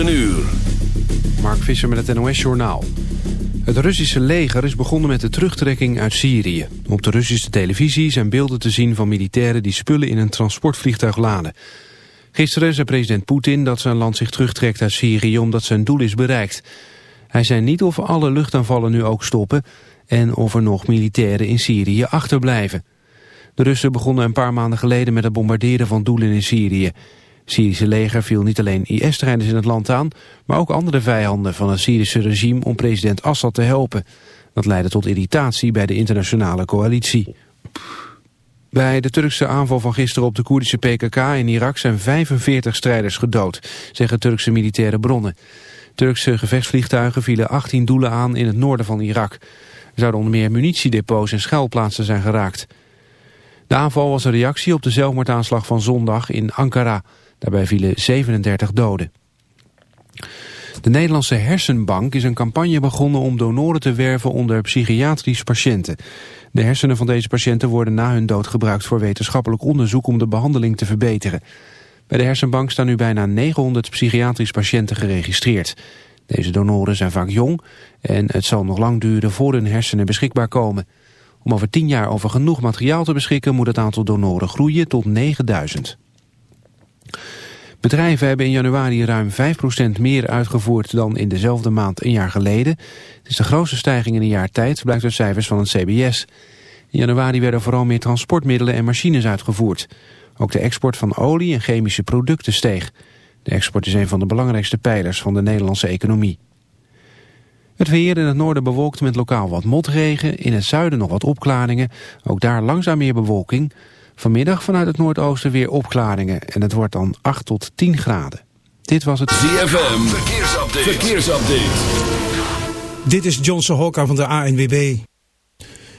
Een uur. Mark Visser met het NOS-journaal. Het Russische leger is begonnen met de terugtrekking uit Syrië. Op de Russische televisie zijn beelden te zien van militairen... die spullen in een transportvliegtuig laden. Gisteren zei president Poetin dat zijn land zich terugtrekt uit Syrië... omdat zijn doel is bereikt. Hij zei niet of alle luchtaanvallen nu ook stoppen... en of er nog militairen in Syrië achterblijven. De Russen begonnen een paar maanden geleden met het bombarderen van doelen in Syrië... Syrische leger viel niet alleen IS-strijders in het land aan... maar ook andere vijanden van het Syrische regime om president Assad te helpen. Dat leidde tot irritatie bij de internationale coalitie. Bij de Turkse aanval van gisteren op de Koerdische PKK in Irak... zijn 45 strijders gedood, zeggen Turkse militaire bronnen. Turkse gevechtsvliegtuigen vielen 18 doelen aan in het noorden van Irak. Er zouden onder meer munitiedepots en schuilplaatsen zijn geraakt. De aanval was een reactie op de zelfmoordaanslag van zondag in Ankara... Daarbij vielen 37 doden. De Nederlandse Hersenbank is een campagne begonnen om donoren te werven onder psychiatrische patiënten. De hersenen van deze patiënten worden na hun dood gebruikt voor wetenschappelijk onderzoek om de behandeling te verbeteren. Bij de Hersenbank staan nu bijna 900 psychiatrische patiënten geregistreerd. Deze donoren zijn vaak jong en het zal nog lang duren voor hun hersenen beschikbaar komen. Om over 10 jaar over genoeg materiaal te beschikken moet het aantal donoren groeien tot 9000. Bedrijven hebben in januari ruim 5% meer uitgevoerd dan in dezelfde maand een jaar geleden. Het is de grootste stijging in een jaar tijd, blijkt uit cijfers van het CBS. In januari werden vooral meer transportmiddelen en machines uitgevoerd. Ook de export van olie en chemische producten steeg. De export is een van de belangrijkste pijlers van de Nederlandse economie. Het weer in het noorden bewolkt met lokaal wat motregen, in het zuiden nog wat opklaringen. Ook daar langzaam meer bewolking. Vanmiddag vanuit het noordoosten weer opklaringen en het wordt dan 8 tot 10 graden. Dit was het ZFM, verkeersupdate. verkeersupdate. Dit is Johnson Hokka van de ANWB.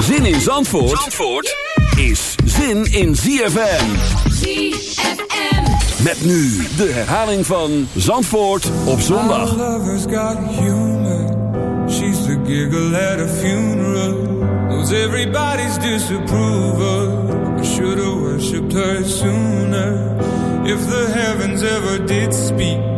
Zin in Zandvoort, Zandvoort is zin in ZFM. ZFM. Met nu de herhaling van Zandvoort op zondag. lover's got humor. She's the giggle at a funeral. Knows everybody's disapproval. I should have worshipped her sooner. If the heavens ever did speak,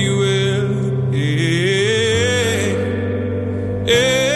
Yeah.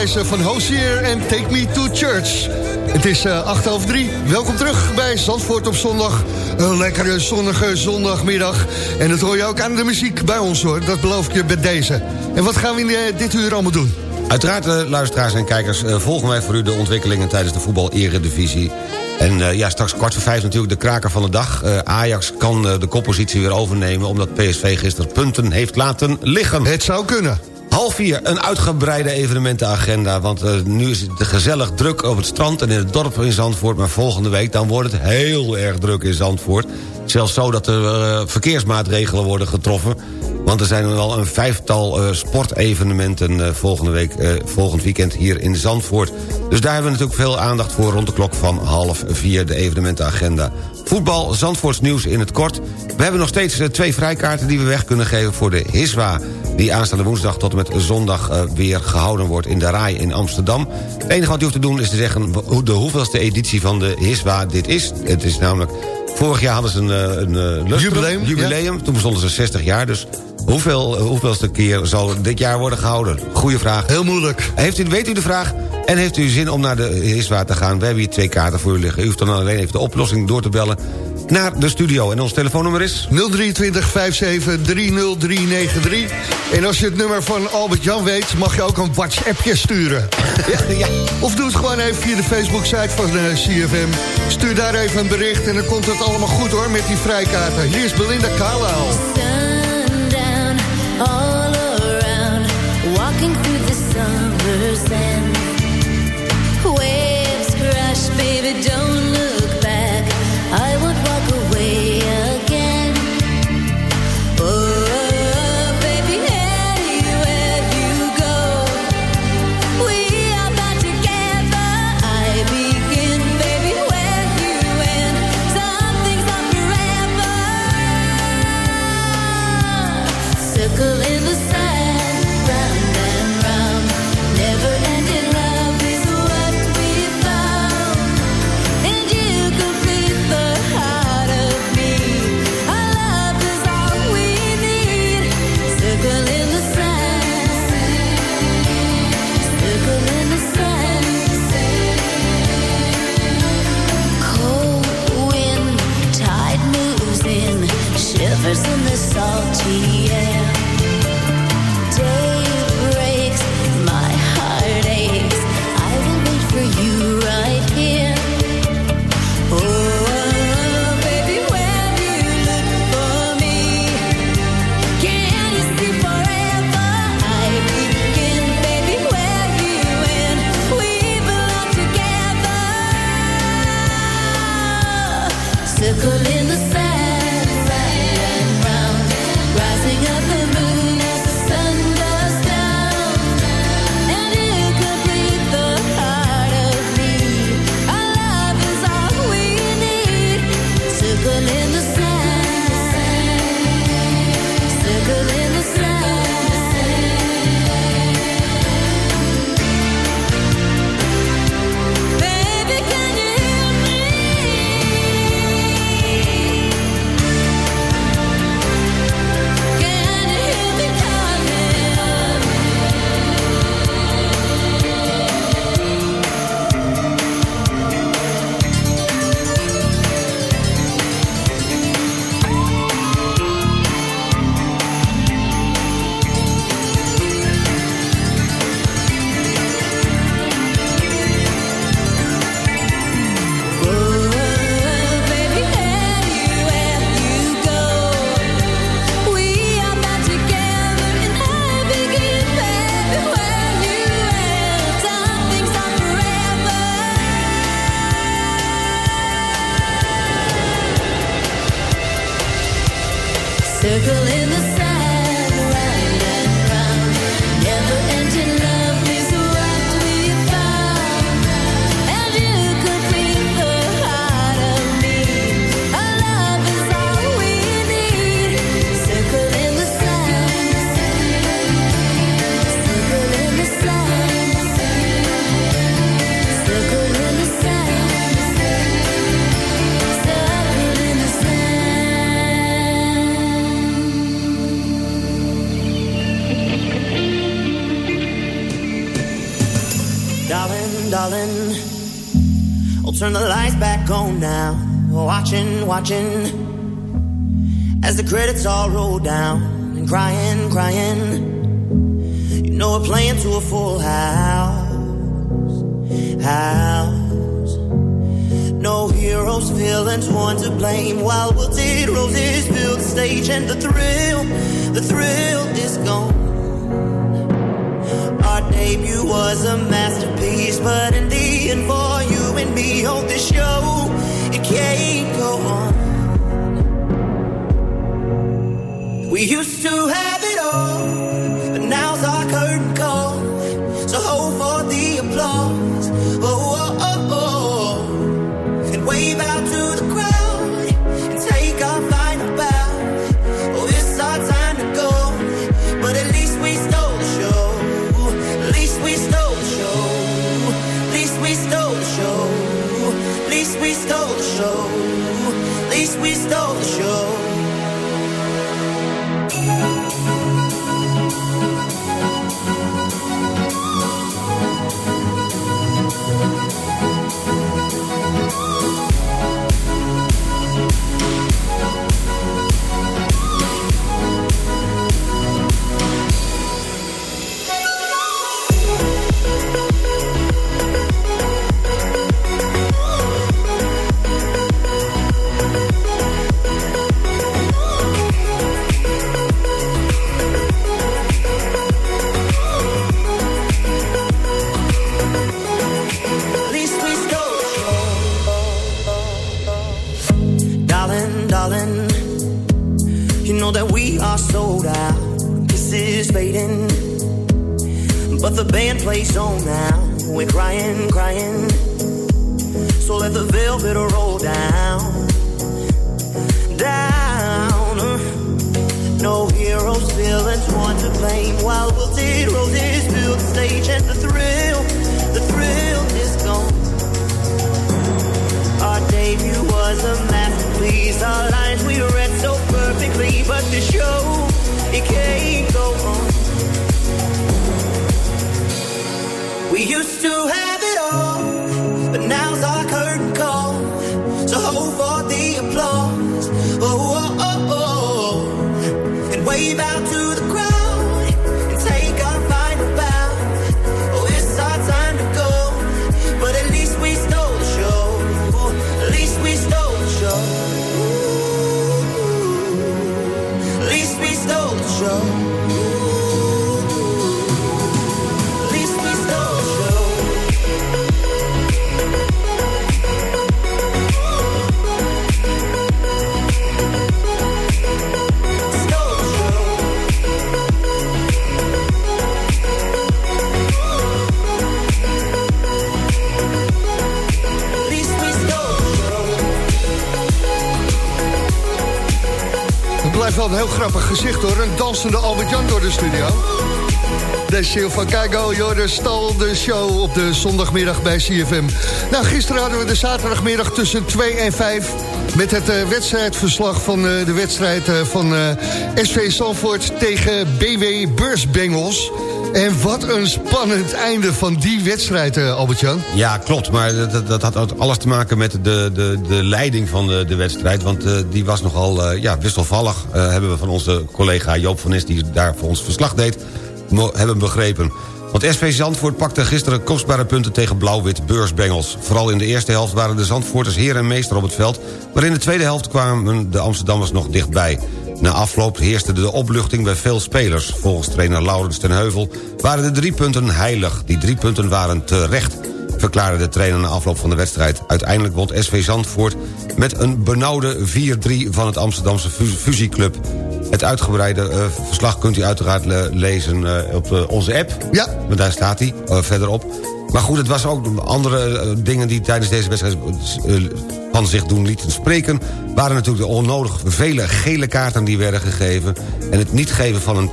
Deze van Hosier en Take Me to Church. Het is uh, 8 over 3. Welkom terug bij Zandvoort op zondag. Een lekkere zonnige zondagmiddag. En dat hoor je ook aan de muziek bij ons hoor. Dat beloof ik je bij deze. En wat gaan we in uh, dit uur allemaal doen? Uiteraard, uh, luisteraars en kijkers, uh, volgen wij voor u de ontwikkelingen tijdens de voetbal-eredivisie. En uh, ja, straks kwart voor vijf natuurlijk de kraker van de dag. Ajax kan de koppositie weer overnemen... omdat PSV gisteren punten heeft laten liggen. Het zou kunnen. Half vier, een uitgebreide evenementenagenda... want uh, nu is het gezellig druk op het strand en in het dorp in Zandvoort... maar volgende week dan wordt het heel erg druk in Zandvoort. Zelfs zo dat er uh, verkeersmaatregelen worden getroffen... want er zijn wel een vijftal uh, sportevenementen volgende week, volgend weekend hier in Zandvoort. Dus daar hebben we natuurlijk veel aandacht voor rond de klok van half vier... de evenementenagenda. Voetbal, Zandvoorts nieuws in het kort. We hebben nog steeds twee vrijkaarten die we weg kunnen geven voor de HISWA... die aanstaande woensdag tot en met zondag uh, weer gehouden wordt in de RAI in Amsterdam. Het enige wat u hoeft te doen is te zeggen de hoeveelste editie van de HISWA dit is. Het is namelijk... Vorig jaar hadden ze een, een, een jubileum. jubileum. Ja. Toen bestonden ze 60 jaar, dus hoeveel, hoeveelste keer zal dit jaar worden gehouden? Goeie vraag. Heel moeilijk. Heeft u, weet u de vraag? En heeft u zin om naar de Hiswa te gaan? We hebben hier twee kaarten voor u liggen. U hoeft dan alleen even de oplossing door te bellen naar de studio. En ons telefoonnummer is? 023 57 30393. En als je het nummer van Albert Jan weet... mag je ook een WhatsAppje sturen. ja, ja. Of doe het gewoon even via de Facebook-site van de CFM. Stuur daar even een bericht en dan komt het allemaal goed hoor... met die vrijkaarten. Hier is Belinda Carlisle. Sundown, all around, walking through the summer sand. Waves crash, baby, don't look Watching as the credits all roll down and crying, crying. You know we're playing to a full house, house. No heroes, villains, one to blame. While wilted roses fill the stage, and the thrill, Blijft wel een heel grappig gezicht hoor. Een dansende Albert Jan door de studio. Deze show van Keigo, Jordan stal de show op de zondagmiddag bij CFM. Nou, gisteren hadden we de zaterdagmiddag tussen 2 en 5... met het eh, wedstrijdverslag van eh, de wedstrijd eh, van SV Salford tegen BW Beursbengels. En wat een spannend einde van die wedstrijd, eh, Albert-Jan. Ja, klopt. Maar dat, dat had alles te maken met de, de, de leiding van de, de wedstrijd. Want eh, die was nogal eh, ja, wisselvallig. hebben we van onze collega Joop van Nes, die daar voor ons verslag deed... hebben begrepen. Want SV Zandvoort pakte gisteren kostbare punten tegen Blauw-Wit Beursbengels. Vooral in de eerste helft waren de Zandvoorters heer en meester op het veld... maar in de tweede helft kwamen de Amsterdammers nog dichtbij. Na afloop heerste de opluchting bij veel spelers. Volgens trainer Laurens ten Heuvel waren de drie punten heilig. Die drie punten waren terecht, verklaarde de trainer na afloop van de wedstrijd. Uiteindelijk won SV Zandvoort met een benauwde 4-3 van het Amsterdamse fu- fusieclub. Het uitgebreide eh, verslag kunt u uiteraard le- lezen eh, op eh, onze app. Ja. Want daar staat hij verderop. Maar goed, het was ook andere dingen die tijdens deze wedstrijd van zich doen lieten spreken... waren natuurlijk de onnodig vele gele kaarten die werden gegeven... en het niet geven van een,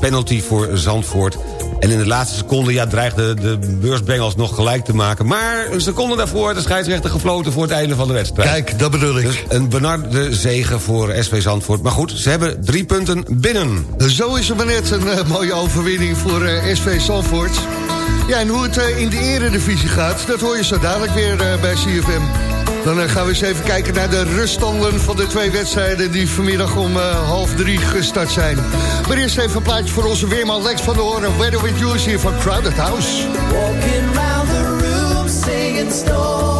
penalty voor Zandvoort... En in de laatste seconde ja, dreigde de beursbengels nog gelijk te maken. Maar een seconde daarvoor de scheidsrechter gefloten voor het einde van de wedstrijd. Kijk, dat bedoel ik. Dus een benarde zegen voor SV Zandvoort. Maar goed, ze hebben drie punten binnen. Zo is het maar net een eh, mooie overwinning voor eh, SV Salford. Ja, en hoe het eh, in de eredivisie gaat, dat hoor je zo dadelijk weer bij CFM. Dan gaan we eens even kijken naar de ruststanden van de twee wedstrijden... die vanmiddag om eh, half drie gestart zijn. Maar eerst even een plaatje voor onze weerman Lex van der Hoorn... Weather With You is hier van Crowded House. Walking round the room singing stormy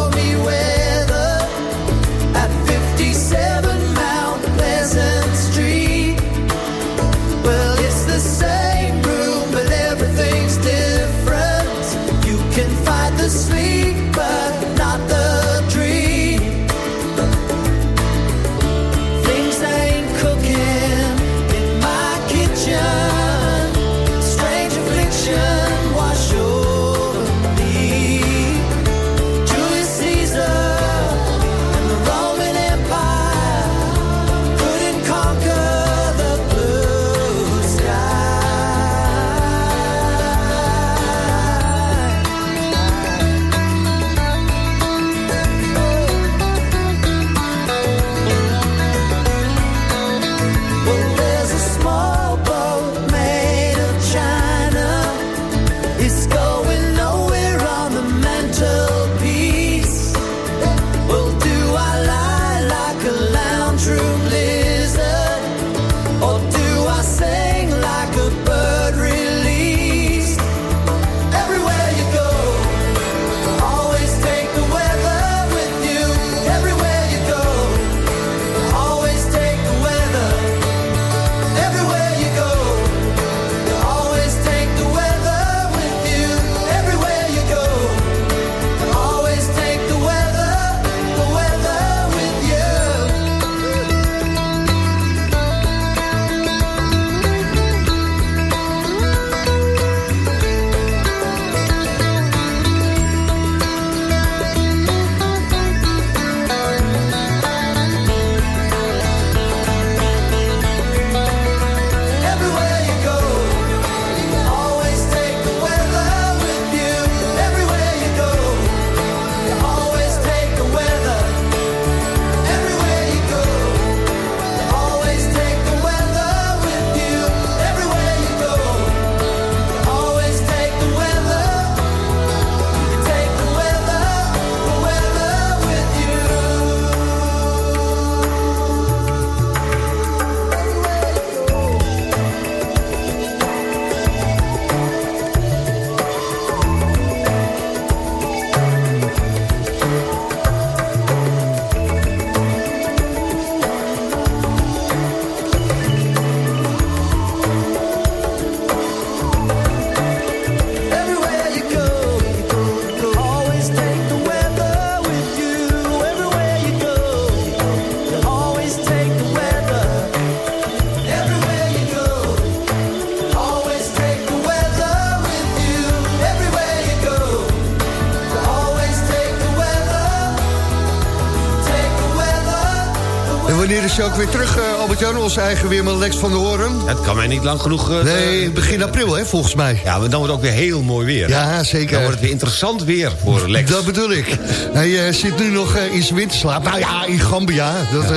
wanneer is je ook weer terug, eh, Albert-Jan, onze eigen weerman Lex van der Hoorn? Het kan mij niet lang genoeg... eh, Nee, begin april, hè, volgens mij. Ja, maar dan wordt het ook weer heel mooi weer. Ja, zeker. Dan wordt het weer interessant weer voor Lex. Dat bedoel ik. Hij eh, zit nu nog in zijn winterslaap. Nou ja, in Gambia. Dat,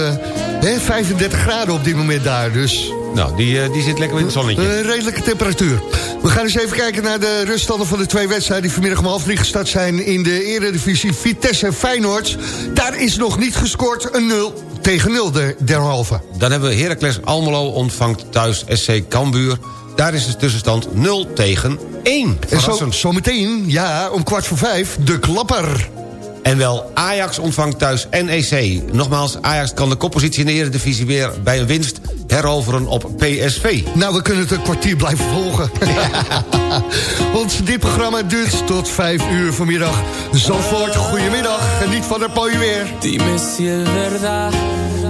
hè, 35 graden op dit moment daar, dus... Nou, die, die zit lekker in het zonnetje. Een redelijke temperatuur. We gaan eens even kijken naar de ruststanden van de twee wedstrijden... die vanmiddag om half drie gestart zijn in de eredivisie Vitesse Feyenoord. Daar is nog niet gescoord, een 0 tegen 0 de, derhalve. Dan hebben we Heracles Almelo ontvangt thuis SC Cambuur. Daar is de tussenstand 0 tegen 1. En zo, Verrassend. zometeen, ja, om kwart voor vijf, de klapper. En wel, Ajax ontvangt thuis NEC. Nogmaals, Ajax kan de koppositie in de Eredivisie weer bij een winst heroveren op PSV. Nou, we kunnen het een kwartier blijven volgen. Want dit programma duurt tot vijf uur vanmiddag. Zandvoort, goedemiddag. Geniet van het mooie weer. Dime si es verdad.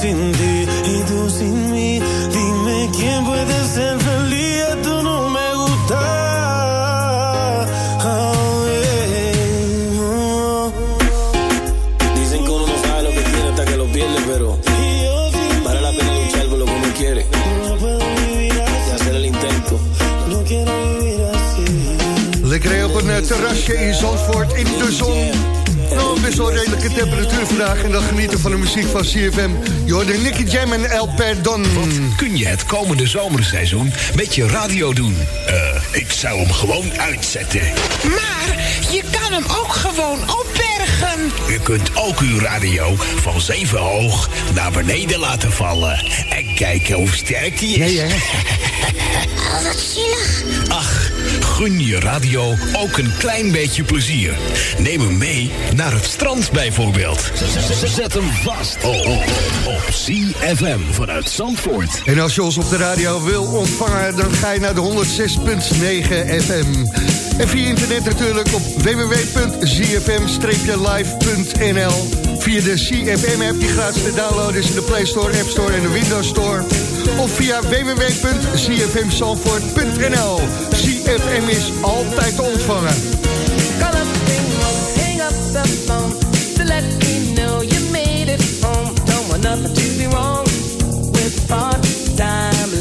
Sin ti y tú sin mí, dime quién puede ser feliz. Esto no me gusta. Oh, yeah. Dicen que uno no sabe lo que tiene hasta que lo pierde, pero vale la pena luchar por lo que uno quiere y hacer el intento. No quiero vivir así. Lekker op een terrasje in Zandvoort in de zon. Best wel redelijke temperatuur vandaag. En dan genieten van de muziek van CFM. Je hoorde Nicky Jam en El Perdon. Kun je het komende zomerseizoen met je radio doen? Eh, ik zou hem gewoon uitzetten. Maar je kan hem ook gewoon opbergen. U kunt ook uw radio van zeven hoog naar beneden laten vallen. En kijken hoe sterk die is. Oh, wat zielig. Ach, gun je radio ook een klein beetje plezier. Neem hem mee naar het strand bijvoorbeeld. Zet hem vast op, op, CFM vanuit Zandvoort. En als je ons op de radio wil ontvangen, dan ga je naar de 106.9 FM. En via internet natuurlijk op www.zfm-live.nl. Via de CFM-app die gratis te downloaden is in de Play Store, App Store en de Windows Store. Of via www.zfmzandvoort.nl. CFM is altijd te ontvangen. Nothing to be wrong with part-time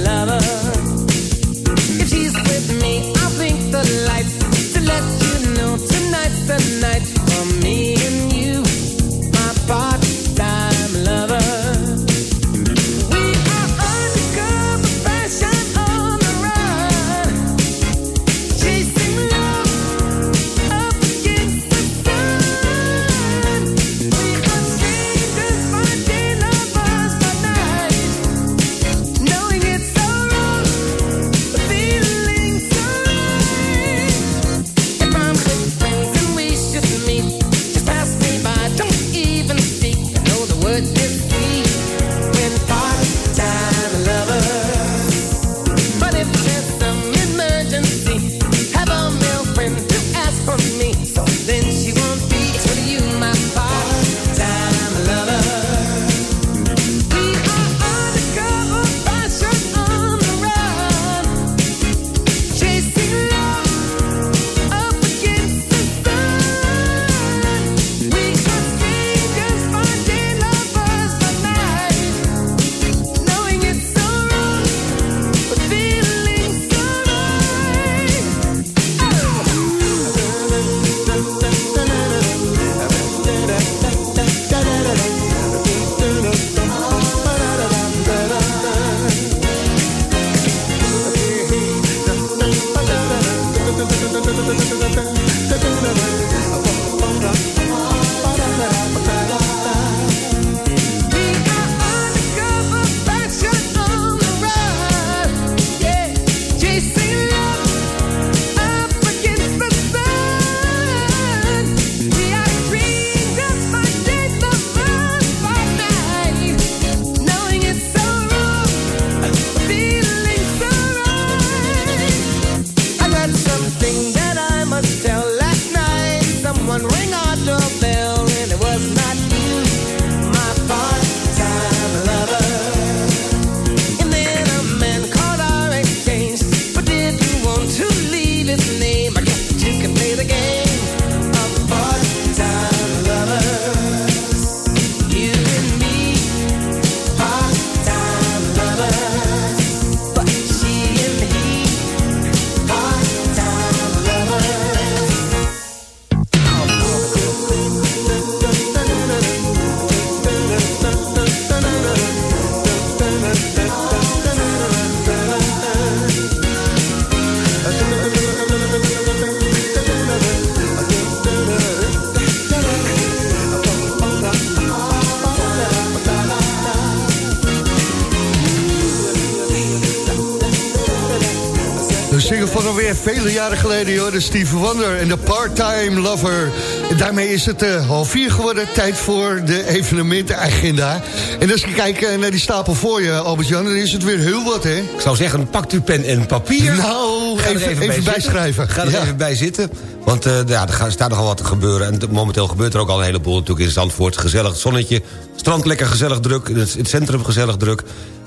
vele jaren geleden, joh. De Steve Wonder en de Part-Time Lover. En daarmee is het eh, half vier geworden. Tijd voor de evenementenagenda. En als je kijkt eh, naar die stapel voor je, Albert-Jan... dan is het weer heel wat, hè? Ik zou zeggen, pakt u pen en papier. Nou, Ga er even, even, bij bijschrijven. Ga er Ja. even bij zitten. Want eh, ja, er gaat- staat nogal wat te gebeuren. En momenteel gebeurt er ook al een heleboel natuurlijk in Zandvoort. Gezellig zonnetje. Strand lekker gezellig druk. Het centrum gezellig druk.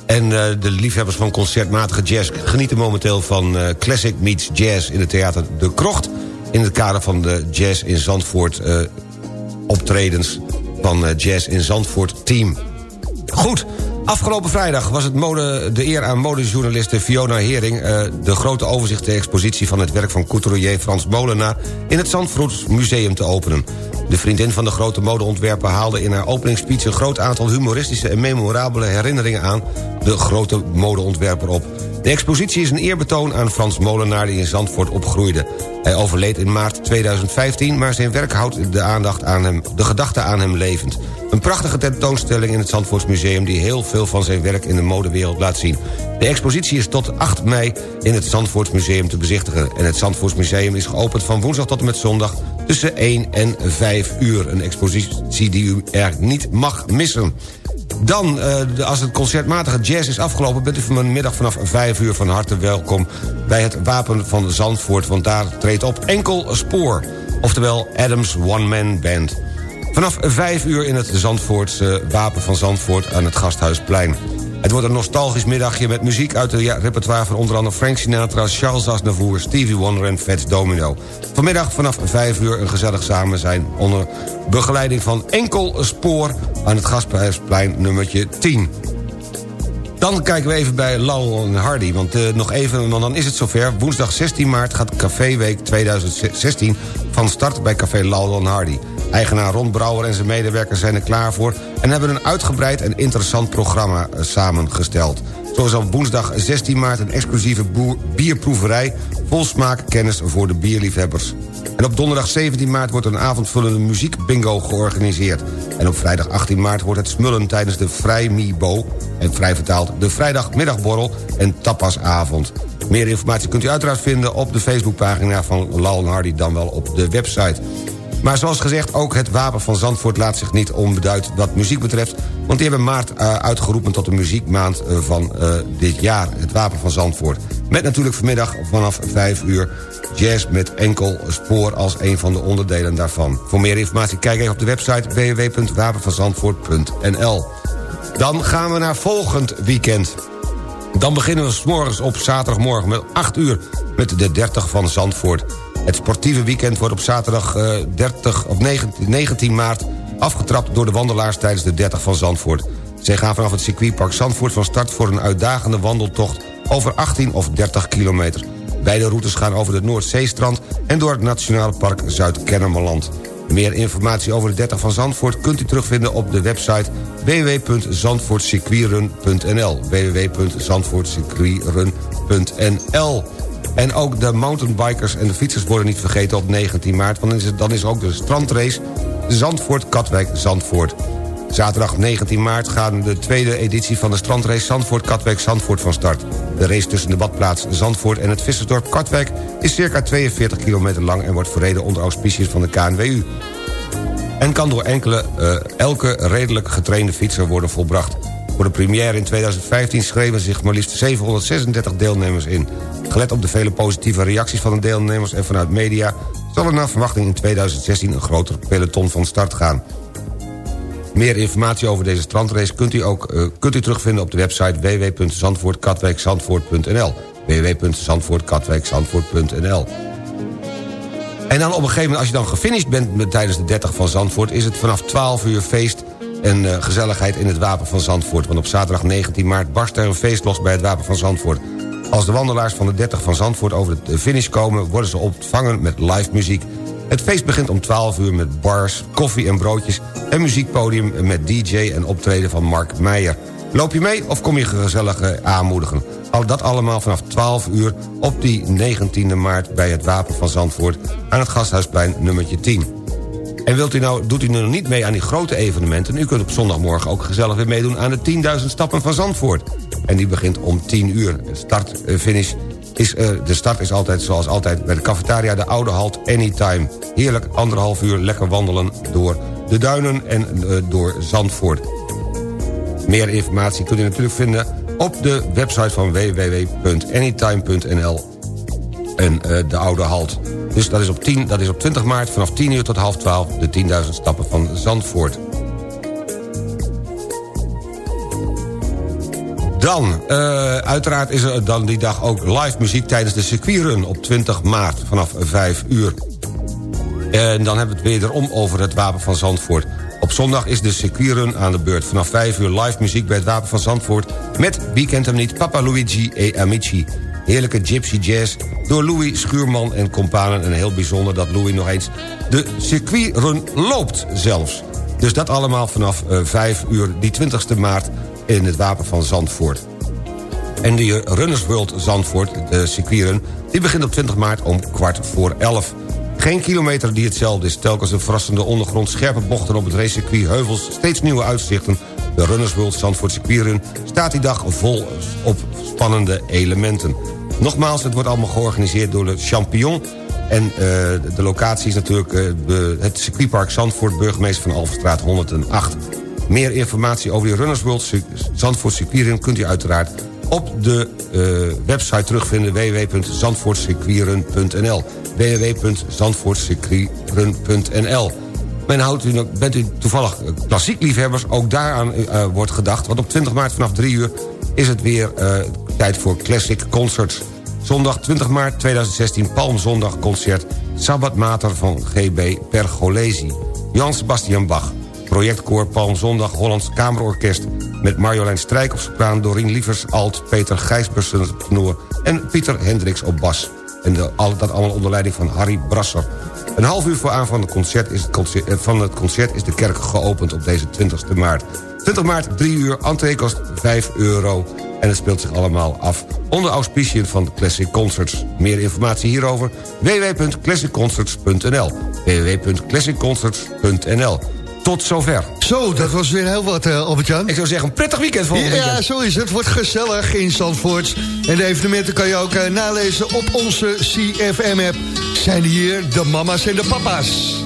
En eh, de liefhebbers van concertmatige jazz... genieten momenteel van eh, Classic Meets Jazz... in het theater De Krocht. In het kader van de Jazz in Zandvoort... eh, optredens van Jazz in Zandvoort team. Goed, afgelopen vrijdag was het mode, de eer aan modejournaliste Fiona Hering... de grote overzicht-expositie van het werk van couturier Frans Molenaar... in het Zandvoort Museum te openen. De vriendin van de grote modeontwerper haalde in haar openingsspeech... een groot aantal humoristische en memorabele herinneringen aan... de grote modeontwerper op. De expositie is een eerbetoon aan Frans Molenaar die in Zandvoort opgroeide. Hij overleed in maart 2015, maar zijn werk houdt de, aandacht aan hem, de gedachte aan hem levend. Een prachtige tentoonstelling in het Zandvoortsmuseum... die heel veel van zijn werk in de modewereld laat zien. De expositie is tot 8 mei in het Zandvoortsmuseum te bezichtigen. En het Zandvoortsmuseum is geopend van woensdag tot en met zondag... tussen 1 en 5 uur. Een expositie die u er niet mag missen. Dan, eh, als het concertmatige jazz is afgelopen... bent u vanmiddag vanaf 5 uur van harte welkom... bij het Wapen van Zandvoort, want daar treedt op enkel spoor. Oftewel Adams One Man Band. Vanaf 5 uur in het Zandvoortse Wapen van Zandvoort aan het Gasthuisplein. Het wordt een nostalgisch middagje met muziek uit het repertoire... van onder andere Frank Sinatra, Charles Aznavour, Stevie Wonder en Fats Domino. Vanmiddag vanaf 5 uur een gezellig samen zijn... onder begeleiding van enkel spoor aan het Gasthuisplein nummertje 10. Dan kijken we even bij Lowell en Hardy. Want eh, nog even, want dan is het zover. Woensdag 16 maart gaat Caféweek 2016 van start bij Café en Hardy. Eigenaar Ron Brouwer en zijn medewerkers zijn er klaar voor... en hebben een uitgebreid en interessant programma eh, samengesteld. Zo is op woensdag 16 maart een exclusieve bierproeverij... vol smaakkennis voor de bierliefhebbers. En op donderdag 17 maart wordt een avondvullende muziekbingo georganiseerd. En op vrijdag 18 maart wordt het smullen tijdens de Vrijmibo... en vrij vertaald de vrijdagmiddagborrel en tapasavond. Meer informatie kunt u uiteraard vinden op de Facebookpagina van Lal Hardy... dan wel op de website. Maar zoals gezegd, ook het Wapen van Zandvoort laat zich niet onbeduid wat muziek betreft... want die hebben maart eh, uitgeroepen tot de muziekmaand eh, van eh, dit jaar. Het Wapen van Zandvoort. Met natuurlijk vanmiddag vanaf 5 uur jazz met enkel spoor als een van de onderdelen daarvan. Voor meer informatie kijk even op de website www.wapenvanzandvoort.nl. Dan gaan we naar volgend weekend. Dan beginnen we 's morgens op zaterdagmorgen met 8 uur met de 30 van Zandvoort. Het sportieve weekend wordt op zaterdag eh, 30 of 19, 19 maart afgetrapt door de wandelaars tijdens de 30 van Zandvoort. Zij gaan vanaf het circuitpark Zandvoort van start voor een uitdagende wandeltocht over 18 of 30 kilometer. Beide routes gaan over het Noordzeestrand en door het Nationale Park Zuid-Kennemerland. Meer informatie over de 30 van Zandvoort kunt u terugvinden op de website www.zandvoortcircuitrun.nl www.zandvoortcircuitrun.nl En ook de mountainbikers en de fietsers worden niet vergeten op 19 maart... want dan is, dan is ook de strandrace Zandvoort-Katwijk-Zandvoort. Zaterdag 19 maart gaan de tweede editie van de strandrace Zandvoort-Katwijk-Zandvoort van start. De race tussen de badplaats Zandvoort en het vissersdorp Katwijk... is circa 42 kilometer lang en wordt verreden onder auspiciën van de KNWU en kan door enkele, eh, elke redelijk getrainde fietser worden volbracht. Voor de première in 2015 schreven zich maar liefst 736 deelnemers in. Gelet op de vele positieve reacties van de deelnemers en vanuit media... zal er naar verwachting in 2016 een groter peloton van start gaan. Meer informatie over deze strandrace kunt u, ook, eh, kunt u terugvinden op de website www.zandvoortkatwijkzandvoort.nl www.zandvoortkatwijkzandvoort.nl en dan op een gegeven moment, als je dan gefinished bent tijdens de 30 van Zandvoort... is het vanaf 12 uur feest en eh, gezelligheid in het Wapen van Zandvoort. Want op zaterdag 19 maart barst er een feest los bij het Wapen van Zandvoort. Als de wandelaars van de 30 van Zandvoort over de finish komen... worden ze ontvangen met live muziek. Het feest begint om 12 uur met bars, koffie en broodjes... en muziekpodium met DJ en optreden van Mark Meijer. Loop je mee of kom je gezellig eh, aanmoedigen? Al dat allemaal vanaf 12 uur op die 19e maart... bij het Wapen van Zandvoort aan het Gasthuisplein nummertje 10. En wilt u nou, doet u nu nog niet mee aan die grote evenementen... u kunt op zondagmorgen ook gezellig weer meedoen aan de 10.000 stappen van Zandvoort. En die begint om 10 uur. Start, finish Is, eh, de start is altijd zoals altijd bij de cafetaria de Oude Halt Anytime. Heerlijk anderhalf uur lekker wandelen door de duinen en eh, door Zandvoort. Meer informatie kunt u natuurlijk vinden op de website van www.anytime.nl en eh, de Oude Halt. Dus dat is, op 10, dat is op 20 maart vanaf 10 uur tot half 12 de 10.000 stappen van Zandvoort. Dan, eh, uiteraard is er dan die dag ook live muziek tijdens de circuitrun op 20 maart vanaf 5 uur. En dan hebben we het wederom over het Wapen van Zandvoort. Op zondag is de circuitrun aan de beurt. Vanaf 5 uur live muziek bij het Wapen van Zandvoort... met, wie kent hem niet, Papa Luigi e Amici. Heerlijke gypsy jazz door Louis Schuurman en companen. En heel bijzonder dat Louis nog eens de circuitrun loopt zelfs. Dus dat allemaal vanaf eh, 5 uur, die 20 maart, in het Wapen van Zandvoort. En de Runners World Zandvoort, de circuitrun... die begint op 20 maart om kwart voor 11. Geen kilometer die hetzelfde is. Telkens een verrassende ondergrond, scherpe bochten op het racecircuit... heuvels, steeds nieuwe uitzichten. De Runners World Zandvoort circuitrun staat die dag vol op spannende elementen. Nogmaals, het wordt allemaal georganiseerd door de Champion... En uh, de locatie is natuurlijk de, het circuitpark Zandvoort... burgemeester van Alverstraat 108. Meer informatie over die Runners World Zandvoort circuitrun... kunt u uiteraard op de uh, website terugvinden www.zandvoortcircuitrun.nl www.zandvoortcircuitrun.nl Men houdt u, bent u toevallig klassiek liefhebbers, ook daaraan wordt gedacht... want op 20 maart vanaf 3 uur is het weer tijd voor Classic Concerts. Zondag 20 maart 2016, Palmzondag concert... Sabbat Mater van GB Pergolesi. Jan Sebastian Bach. Projectkoor Palmzondag Hollands Kamerorkest... met Marjolein Strijk op sopraan, Dorien Lievers, alt... Peter Gijsbersen op en Pieter Hendricks op bas. En dat allemaal onder leiding van Harry Brasser. Een half uur voor aan van het, concert is het concert, van het concert is de kerk geopend op deze 20 maart. 20 maart, 3 uur, entree kost 5 euro. En het speelt zich allemaal af onder auspiciën van Classic Concerts. Meer informatie hierover www.classicconcerts.nl www.classicconcerts.nl Tot zover. Zo, dat was weer heel wat, uh, Albert-Jan. Ik zou zeggen, een prettig weekend volgende Ja, weekend. zo is het. Het wordt gezellig in Zandvoort. En de evenementen kan je ook uh, nalezen op onze CFM-app. Zijn hier de mama's en de papa's.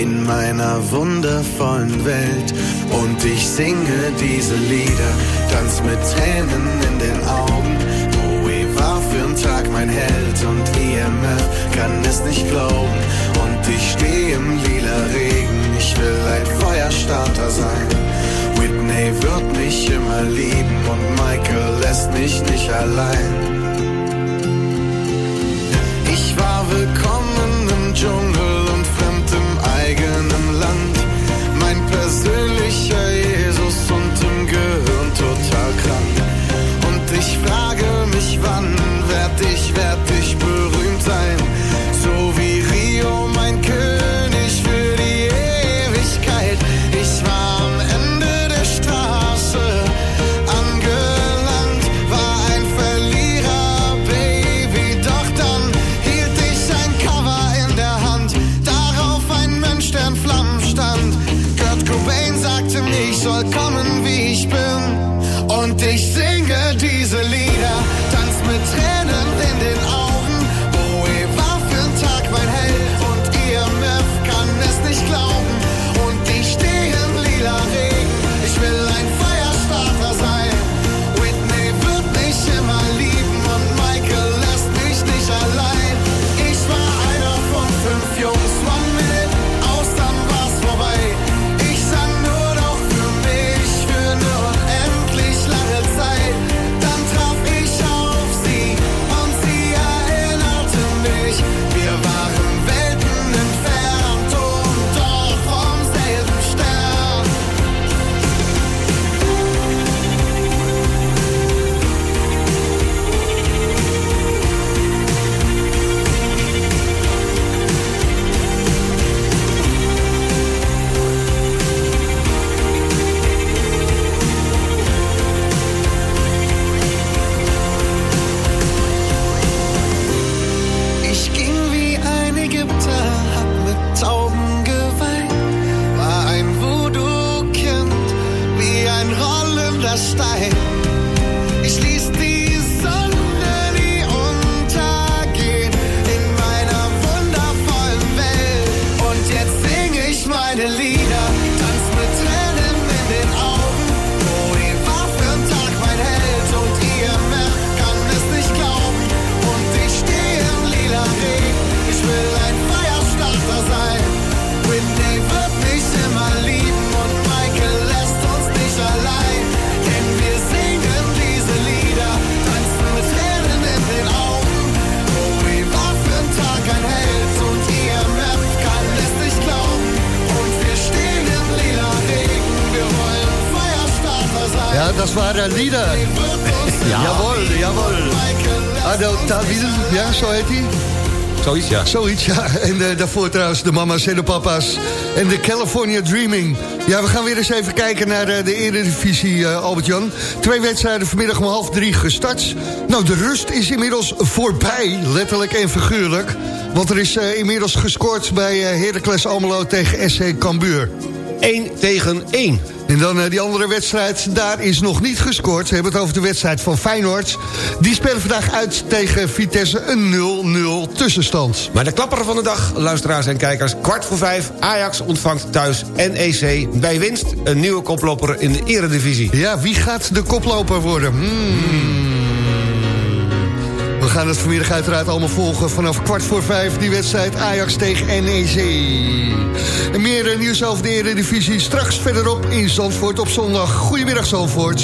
In meiner wundervollen Welt und ich singe diese Lieder, tanz mit Tränen in den Augen. Bowie war für'n Tag mein Held und IMF kann es nicht glauben und ich steh im lila Regen, ich will ein Feuerstarter sein. Whitney wird mich immer lieben und Michael lässt mich nicht allein. Ich war willkommen im Dschungel Zoiets, ja. En eh, daarvoor trouwens de mama's en de papa's. En de California Dreaming. Ja, we gaan weer eens even kijken naar eh, de Eredivisie, eh, Albert-Jan. Twee wedstrijden vanmiddag om half drie gestart. Nou, de rust is inmiddels voorbij, letterlijk en figuurlijk. Want er is inmiddels gescoord bij Heracles Almelo tegen SC Cambuur. 1 tegen 1. En dan eh, die andere wedstrijd, daar is nog niet gescoord. We hebben het over de wedstrijd van Feyenoord. Die spelen vandaag uit tegen Vitesse een 0-0 tussenstand. Maar de klapper van de dag, luisteraars en kijkers... kwart voor vijf, Ajax ontvangt thuis NEC bij winst... een nieuwe koploper in de eredivisie. Ja, wie gaat de koploper worden? Hmm. Gaan het vanmiddag uiteraard allemaal volgen vanaf kwart voor vijf. Die wedstrijd Ajax tegen NEC. En meer eh, nieuws over de Eredivisie straks verderop in Zandvoort op zondag. Goedemiddag Zandvoort.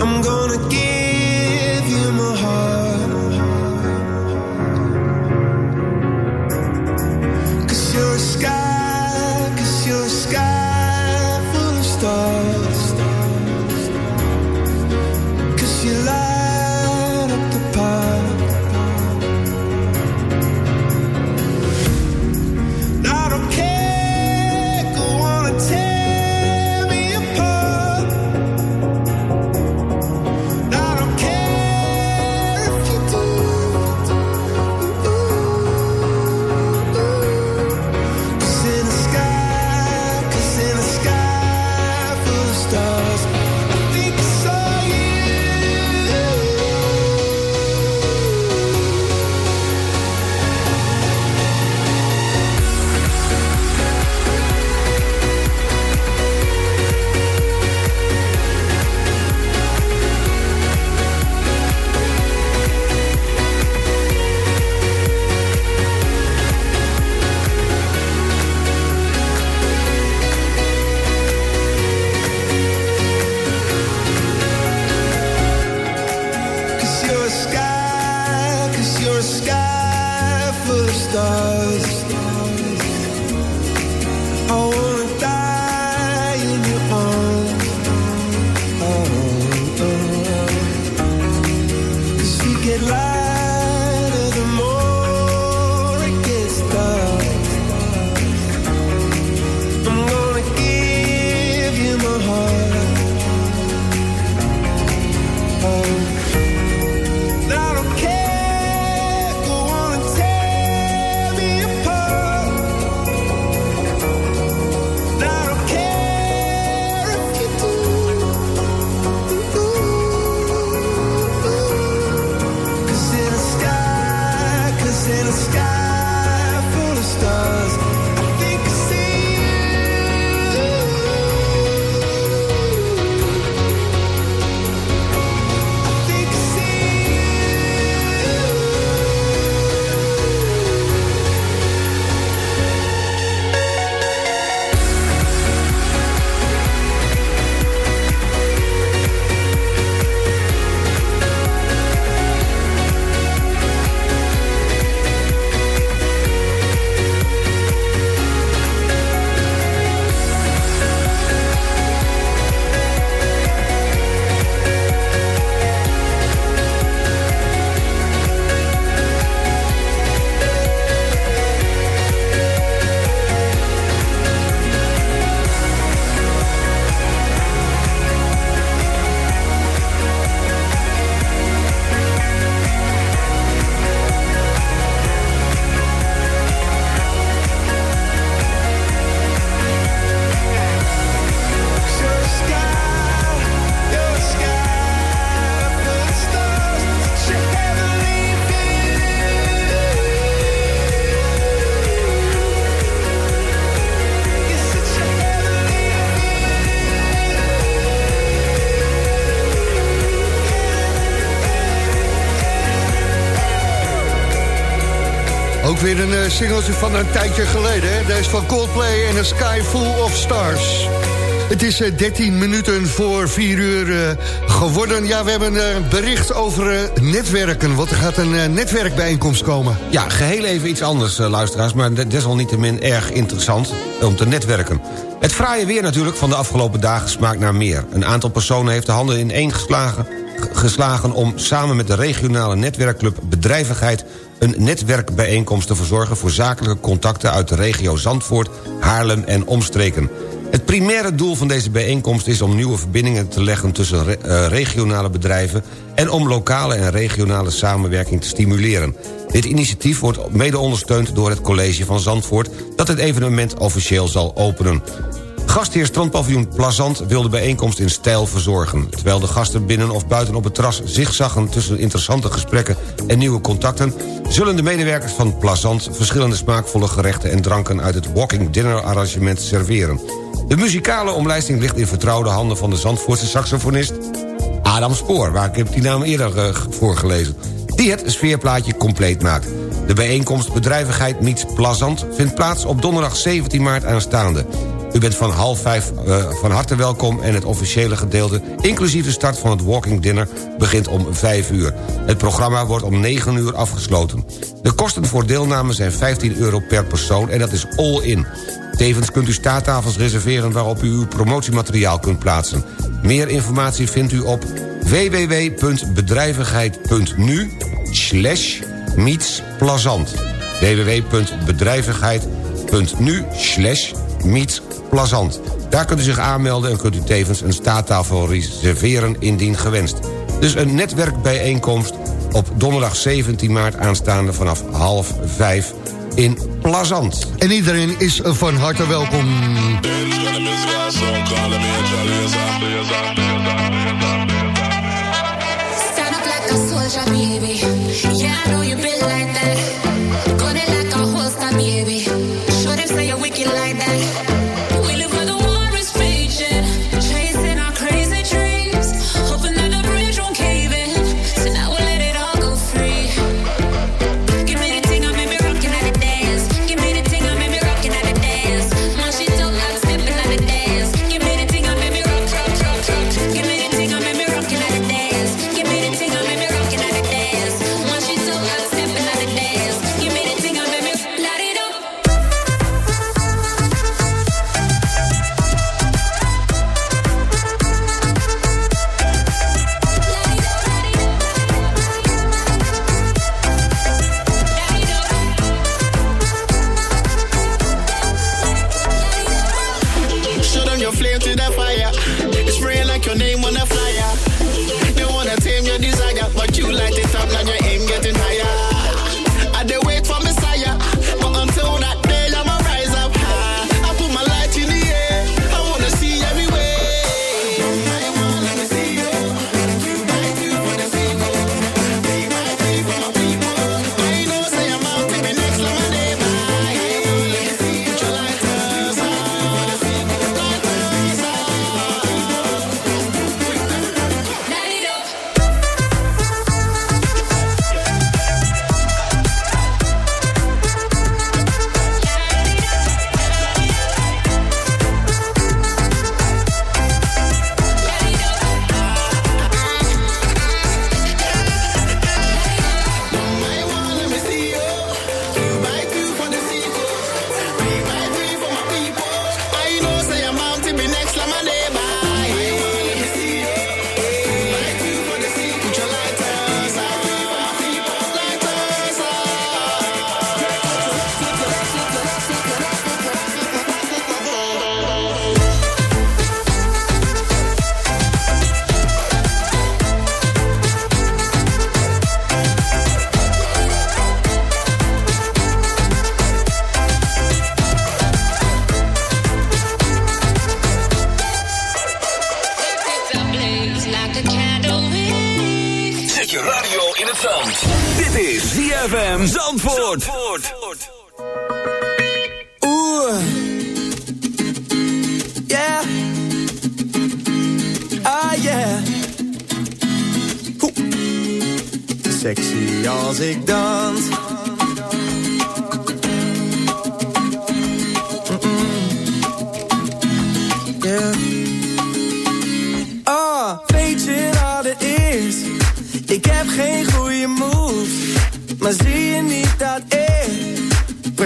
I'm stars. I weer een eh, singeltje van een tijdje geleden. Hè? Deze van Coldplay en A Sky Full of Stars. Het is eh, 13 minuten voor 4 uur eh, geworden. Ja, we hebben eh, een bericht over eh, netwerken. Want er gaat een eh, netwerkbijeenkomst komen. Ja, geheel even iets anders, eh, luisteraars... maar de- desalniettemin erg interessant om te netwerken. Het fraaie weer natuurlijk van de afgelopen dagen smaakt naar meer. Een aantal personen heeft de handen in geslagen, g- geslagen... om samen met de regionale netwerkclub Bedrijvigheid... een netwerkbijeenkomst te verzorgen... voor zakelijke contacten uit de regio Zandvoort, Haarlem en omstreken. Het primaire doel van deze bijeenkomst is om nieuwe verbindingen te leggen... tussen eh, regionale bedrijven en om lokale en regionale samenwerking te stimuleren. Dit initiatief wordt mede ondersteund door het College van Zandvoort... dat het evenement officieel zal openen. Gastheer Strandpaviljoen Plazant wil de bijeenkomst in stijl verzorgen. Terwijl de gasten binnen of buiten op het terras zigzaggen... tussen interessante gesprekken en nieuwe contacten... zullen de medewerkers van Plazant verschillende smaakvolle gerechten... en dranken uit het walking dinner arrangement serveren. De muzikale omlijsting ligt in vertrouwde handen van de Zandvoortse saxofonist... Adam Spoor, waar ik heb die naam eerder eh, voorgelezen... die het sfeerplaatje compleet maakt. De bijeenkomst Bedrijvigheid Meets Plazant... vindt plaats op donderdag 17 maart aanstaande. U bent van half vijf eh, van harte welkom... en het officiële gedeelte, inclusief de start van het walking dinner... begint om 5 uur. Het programma wordt om 9 uur afgesloten. De kosten voor deelname zijn 15 euro per persoon... en dat is all in. Tevens kunt u staattafels reserveren waarop u uw promotiemateriaal kunt plaatsen. Meer informatie vindt u op www.bedrijvigheid.nu slash mietsplazant. www.bedrijvigheid.nu slash mietsplazant. Daar kunt u zich aanmelden en kunt u tevens een staattafel reserveren indien gewenst. Dus een netwerkbijeenkomst op donderdag 17 maart aanstaande vanaf half vijf in Plazant. En iedereen is van harte welkom. Like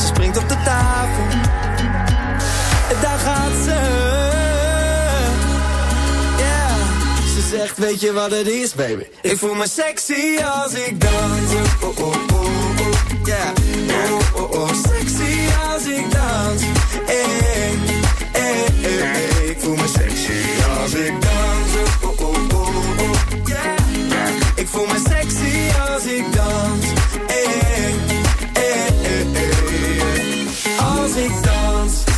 Ze springt op de tafel. Daar gaat ze. Yeah. Ze zegt, weet je wat het is, baby? Ik voel me sexy als ik dans. Oh, oh, oh. Yeah. Oh, oh, oh. Sexy als ik dans. Hey, hey, hey. Ik voel me sexy als ik dans. Yeah. Ik voel me sexy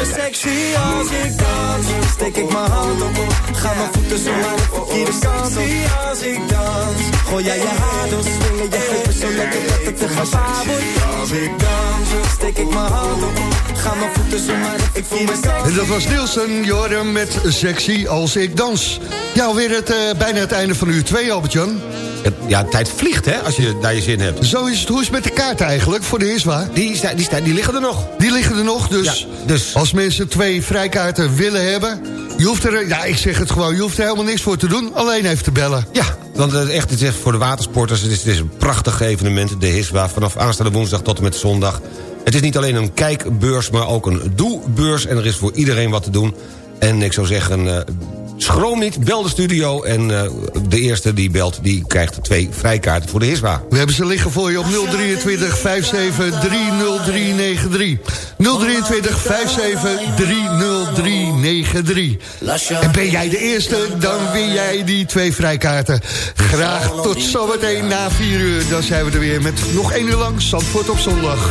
me sexy als ik dans. Steek ik mijn hand op, ga mijn voeten zo naar de verkeerde kant op. als ik dans. Gooi jij je haar door, swingen je heupen zo lekker dat het te gevaar wordt. Als ik dans, steek ik mijn hand op, ga mijn voeten zo naar de verkeerde kant En dat was Nielsen, Joram met Sexy als ik dans. Ja, alweer het, eh, bijna het einde van uur 2, Albert-Jan. Ja, tijd vliegt, hè, als je daar je zin hebt. Zo is het. Hoe is het met de kaarten eigenlijk voor de ISWA? Die, die, die liggen er nog. Die liggen er nog, dus, Ja, dus- als mensen twee vrijkaarten willen hebben... Je hoeft er, ja, ik zeg het gewoon, je hoeft er helemaal niks voor te doen. Alleen even te bellen. Ja, want echt, het is echt voor de watersporters. Het is, het is een prachtig evenement, de HISWA. Vanaf aanstaande woensdag tot en met zondag. Het is niet alleen een kijkbeurs, maar ook een doelbeurs. En er is voor iedereen wat te doen. En ik zou zeggen, eh, schroom niet, bel de studio. En eh, de eerste die belt, die krijgt twee vrijkaarten voor de HISWA. We hebben ze liggen voor je op 023 57 30393. 023 57 30393. En ben jij de eerste, dan win jij die twee vrijkaarten. Graag tot zometeen na 4 uur. Dan zijn we er weer met nog één uur lang Zandvoort op zondag.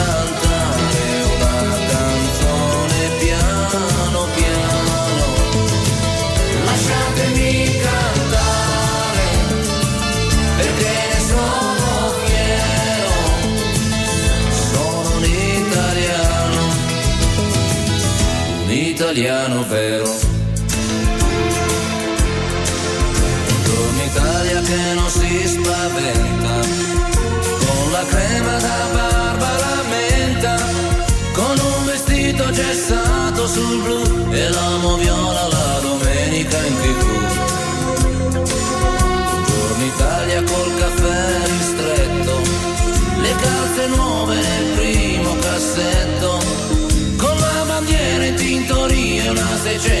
italiano vero. Buongiorno Italia che non si spaventa, con la crema da barba la menta, con un vestito gessato sul blu e l'amo viola la domenica in tv. Buongiorno Italia col caffè ristretto, le calze nuove nel primo cassetto, con la bandiera in tintoria não sei te